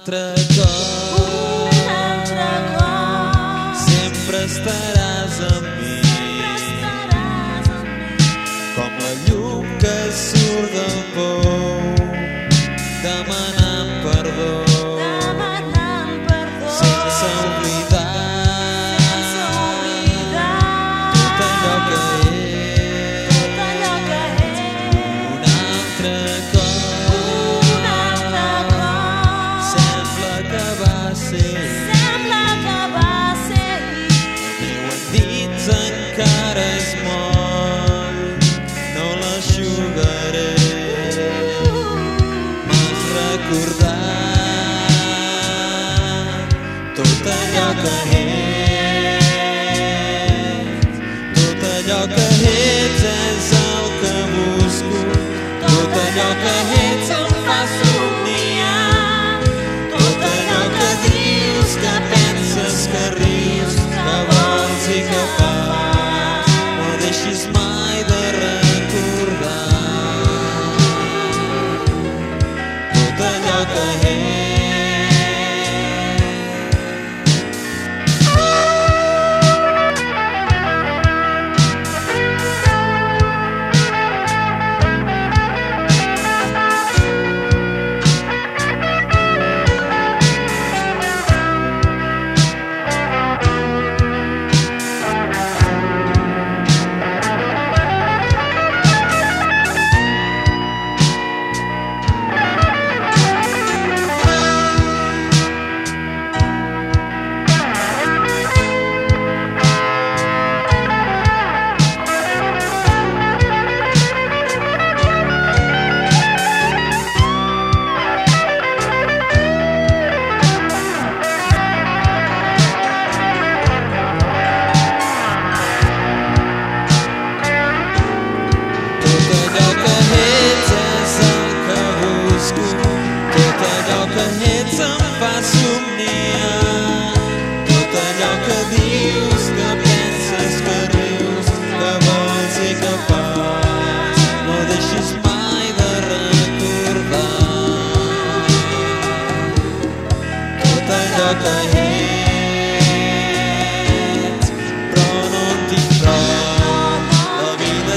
altre cop. Un altre cop. Sempre estaràs amb mi. Sempre estaràs amb mi. Com la llum que surt del por